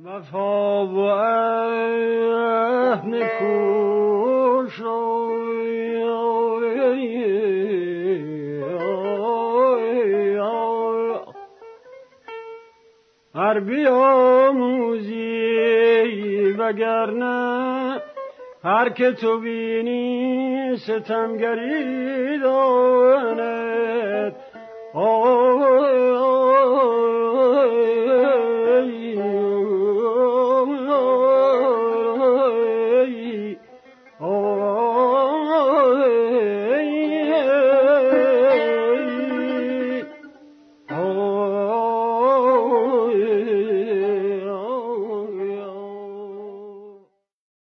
هر بیاموزی وگرنه هر که تو بینی ستمگری دانه